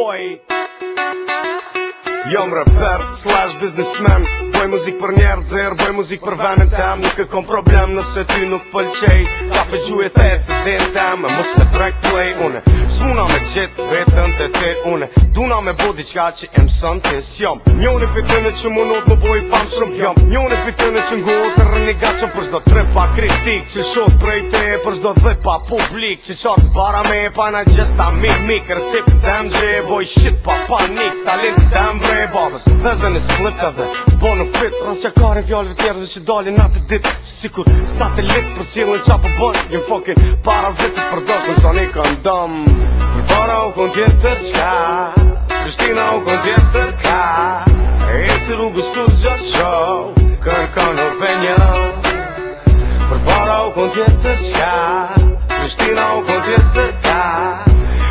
boy Jom rapper slash businessman Boj muzik për njerë zër, muzik për venën tem Nuk e kom problem nëse ty nuk pëlqej Ta pëgju e thejt zë din Më se track play unë Quna me qëtë vetën të të une Duna me bo diqka që e mësën të esë jam Njone për të në që më notë më bojë pa shumë jam Njone për të në që në gotë të rëni gacë Për zdo tre pa kritik Që shodë prej te për zdo dhe pa publik Që qartë bara me pa në gjesta mik mik Recep të mgje boj shit pa panik Talit të mbë babës Dhe zën i splipta dhe Bo në fit Rasja kare vjallëve tjerëve që dalin atë dit Sikur satelit për cilën qa për po bën Jem fokin parazitit për dosën që anë i kanë u kënë tjetër qka Krishtina u kënë tjetër ka E të rrugës të gjatë shau Kërkan o penjau u kënë tjetër qka Krishtina u kënë tjetër ka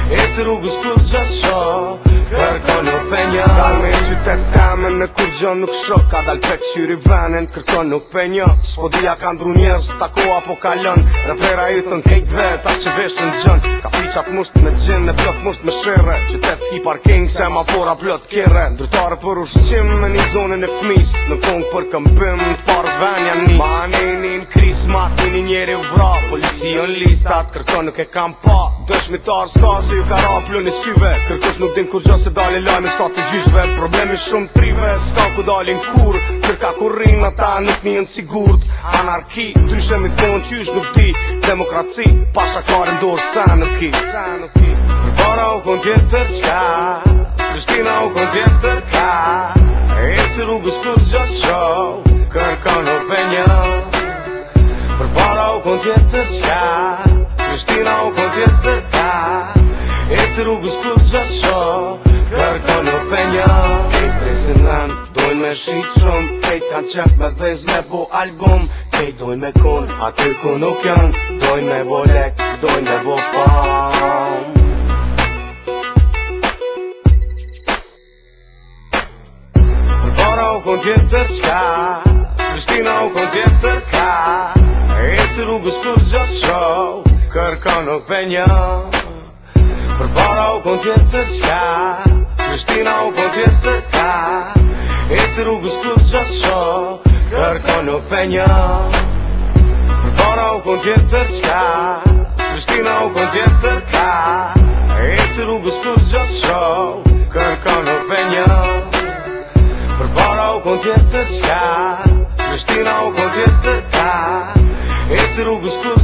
E të rrugës të gjatë Kërko në penjo Dalë në qytet temen në kur gjo nuk shok Ka dal pek qyri venen Kërko në penjo Shpo dhja ka ndru njerës Ta ko apo kalon Reprera i thën kejt dhe Ta që veshën gjën Ka fiqat must me gjën Në plot must me shire Qytet s'ki parking Se ma fora plot kire Ndrytare për ushqim Në një zonën e fmis Në kong për këmpim, Në far venja nis Ma anini në kris Ma atini njeri u vra Policion listat Kërko nuk e kam pa dëshmitar s'ka se ju ka raplu një syve Kërkës nuk din kur gjës e dalin lajnë në të Problemi shumë prive, s'ka ku dalin kur Kërka kur rinë ata nuk njën sigurt Anarki, dryshe mi thonë qysh nuk ti Demokraci, pasha karim dorë sa nuk ki Përbara u kon tjetër qka Krishtina u kon tjetër ka E të rrugës kur gjës shau Kërka në penjë Përbara u kon tjetër qka E rrugës përgjashë, kërkën nuk për një E prezident, dojnë me shqitë shumë E të në qepë me dhezë, ne bo album E dojnë me konë, a kërkën nuk janë Dojnë me bo lekë, dojnë me bo faun Përbora u konë gjithë të çka Pristina u konë gjithë të kak E të rrugës përgjashë, kërkën nuk për një Bora o concierto já, Cristina ao concierto cá. Este rubus plus só, Carcono Penha. Bora o concierto já, Cristina ao concierto cá. Este rubus plus só, Carcono Penha. Bora o concierto já, Cristina ao concierto cá. Este rubus plus